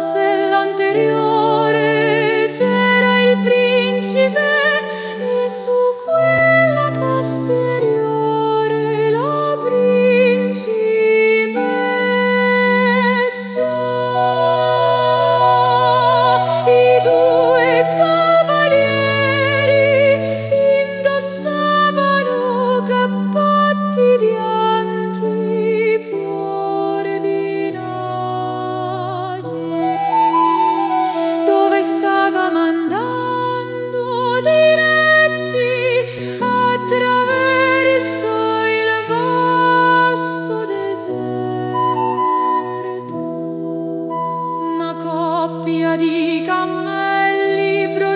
fosse l'anteriore c'era il principe e su quella posteriore la principessa.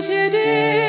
tragedy.